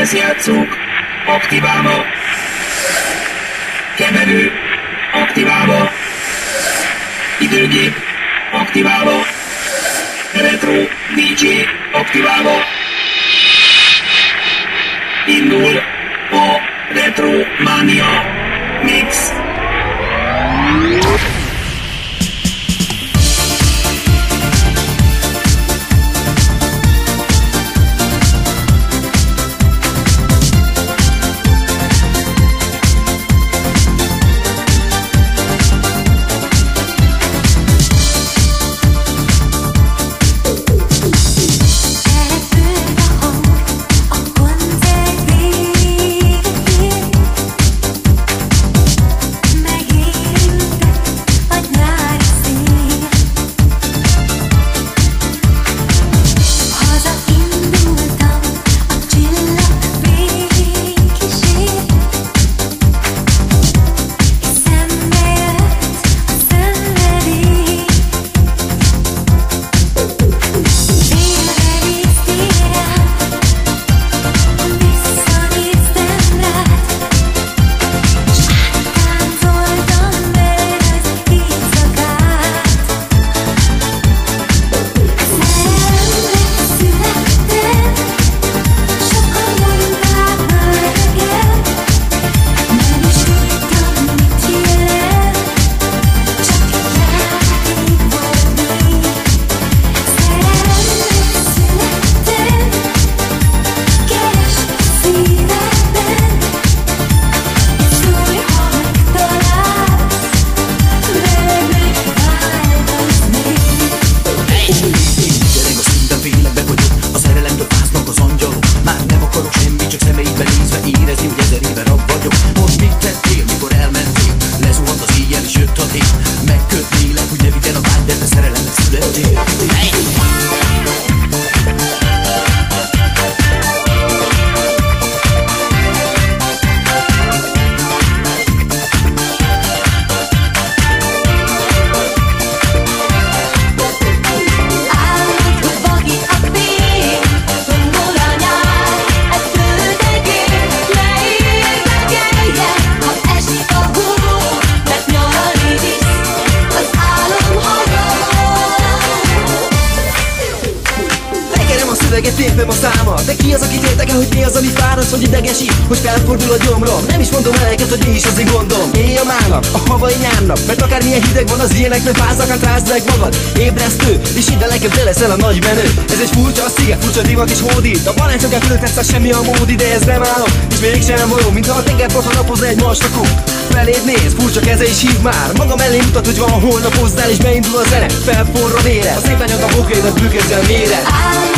lemezjátszók, aktiválva, keverő, aktiválva, időgép, aktiválva, retro, DJ, aktiválva, indul a Retromania Mix. nap. Mert akármilyen hideg van az ilyenek, mert fázak, hát rázd meg magad. Ébresztő, és ide nekem te leszel a nagy menő. Ez egy furcsa sziget, furcsa divat is hódít. A barátsokát fölöttetsz, a semmi a mód, ide ez nem állom És mégsem való, mintha a tenger tengerparton napozna egy mastakó Feléd néz, furcsa keze is hív már. Maga mellé mutat, hogy van holnap hozzál és beindul a zene. Felforra vére, a szép anyag a bokédat büközzel mére Állj!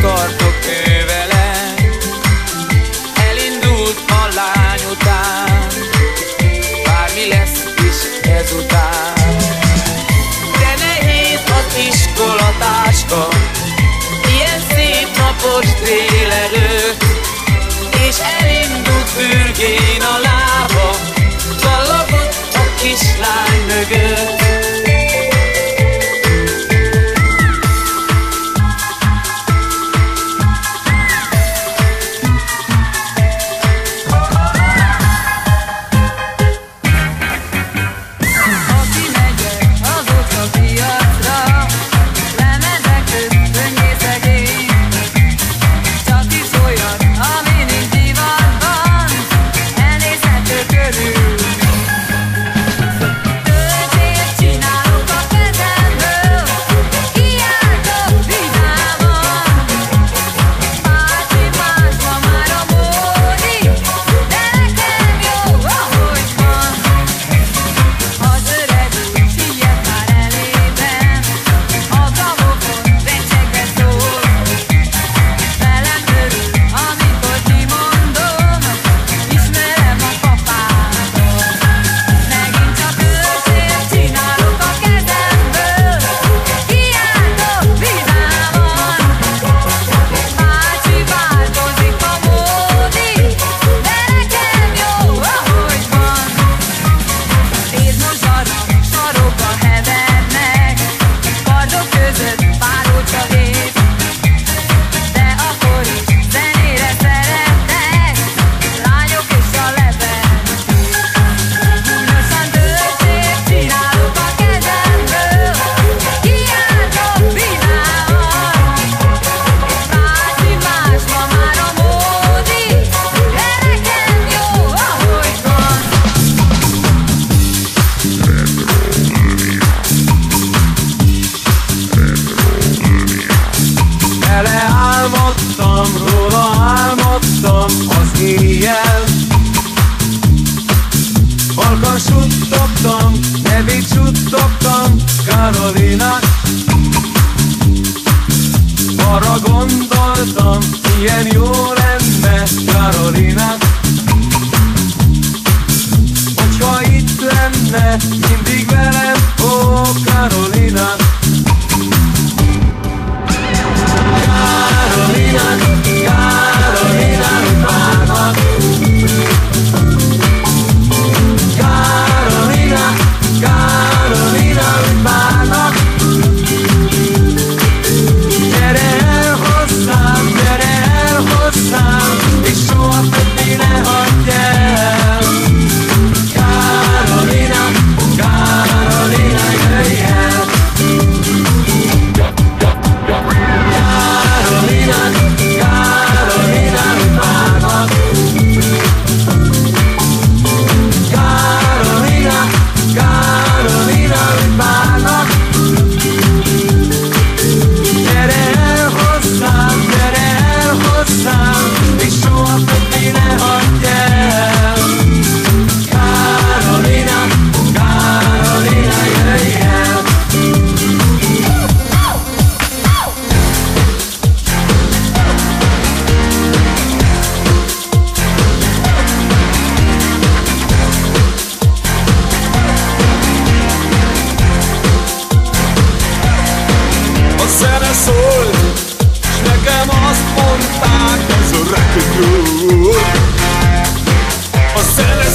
tartok ő Elindult a lány után. Bármi lesz is ezután. De nehéz az iskolatáska Ilyen szép napos délelőtt És elindult fürgén a lába. Ballagott a kislány mögött.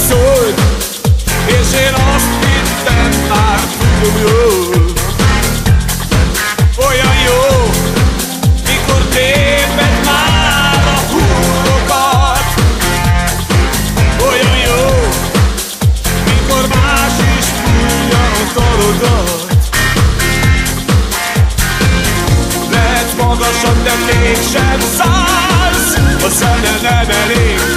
szólt És én azt hittem már tudom jól. Olyan jó, mikor téped már a húrokat Olyan jó, mikor más is fújja a tarodat Lehet magasan, de mégsem szállsz A szene nem elég.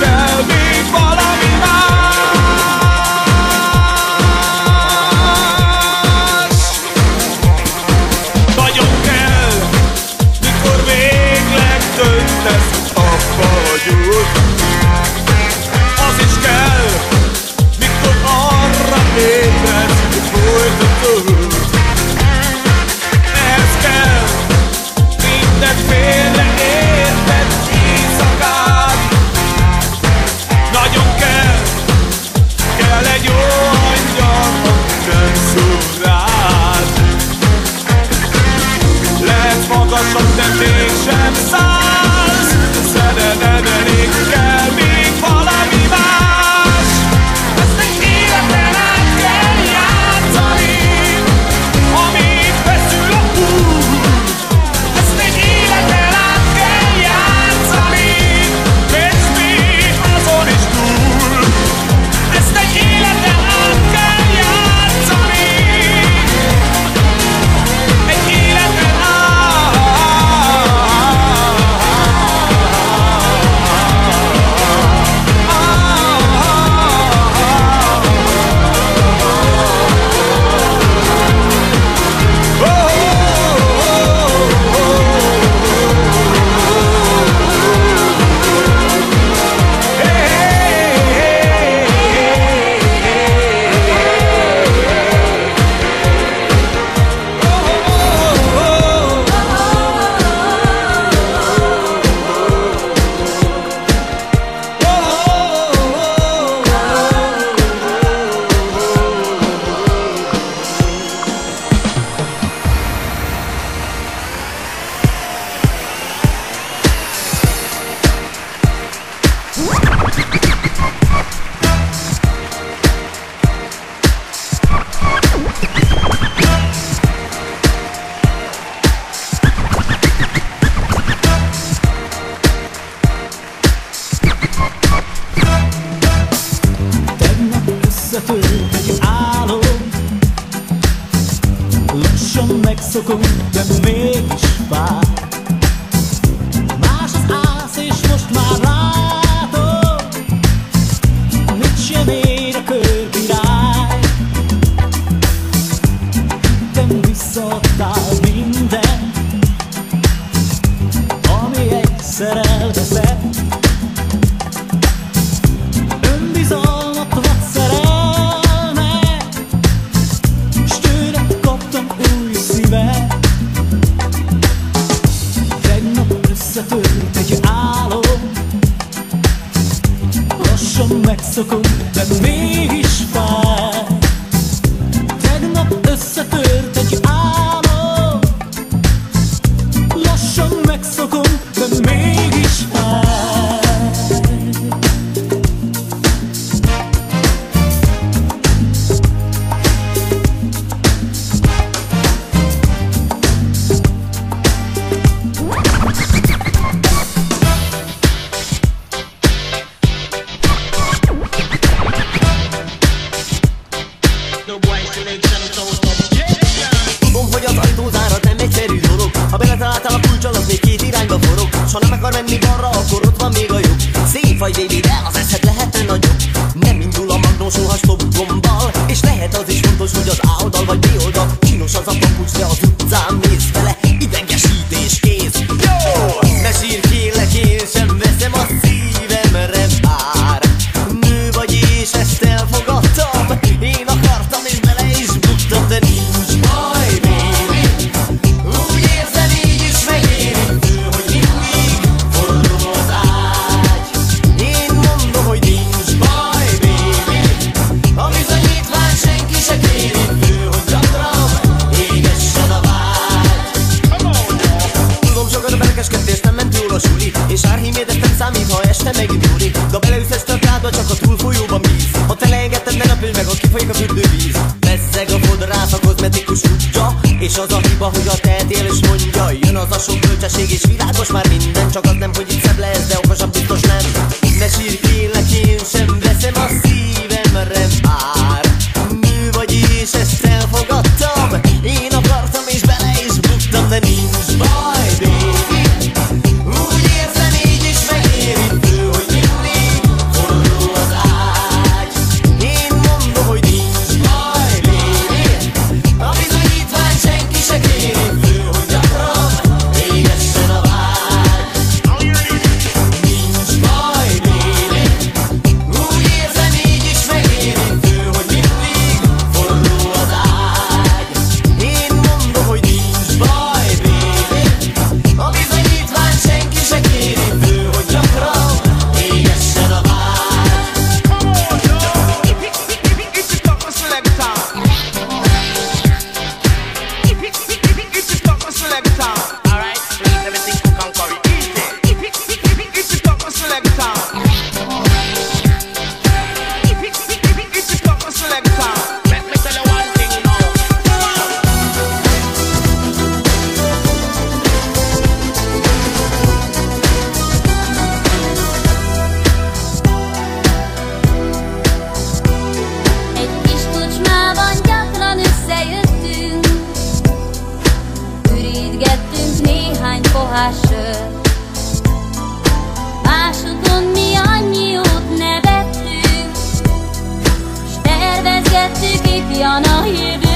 sör. Másodon mi annyi jót nevettünk, a jövőt.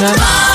Russia.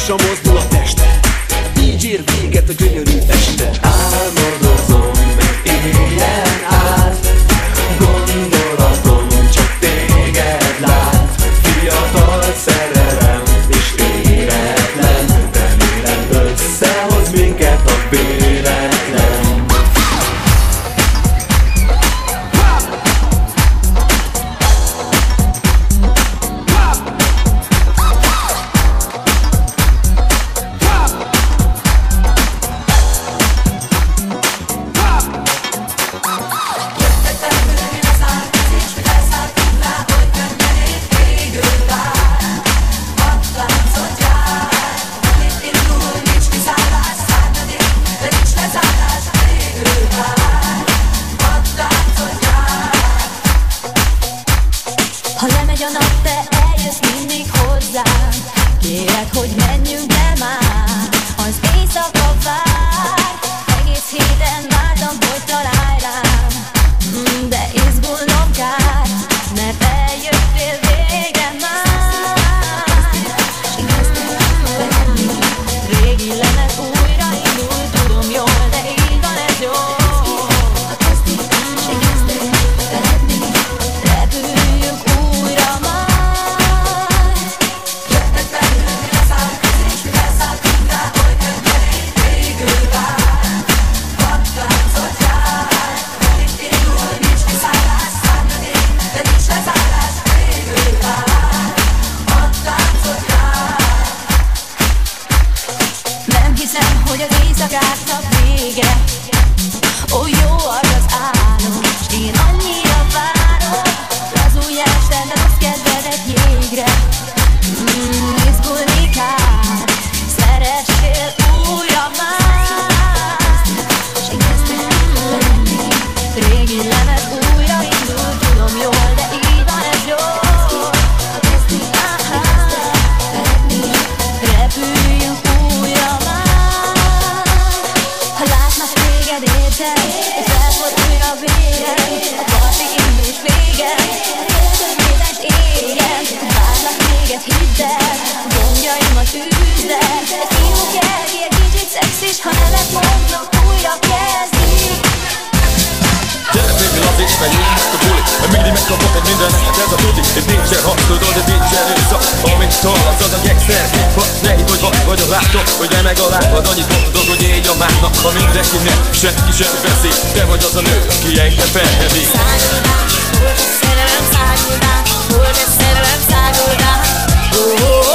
Lassan mozdul a teste. Így ér véget a gyönyörű este legalább annyit boldog, hogy élj a másnak Ha mindenkinek senki sem veszi. Te vagy az a nő, aki engem felhevi Száguldás, hol a szerelem, száguldás Hol a szerelem, száguldás Oh, oh, oh.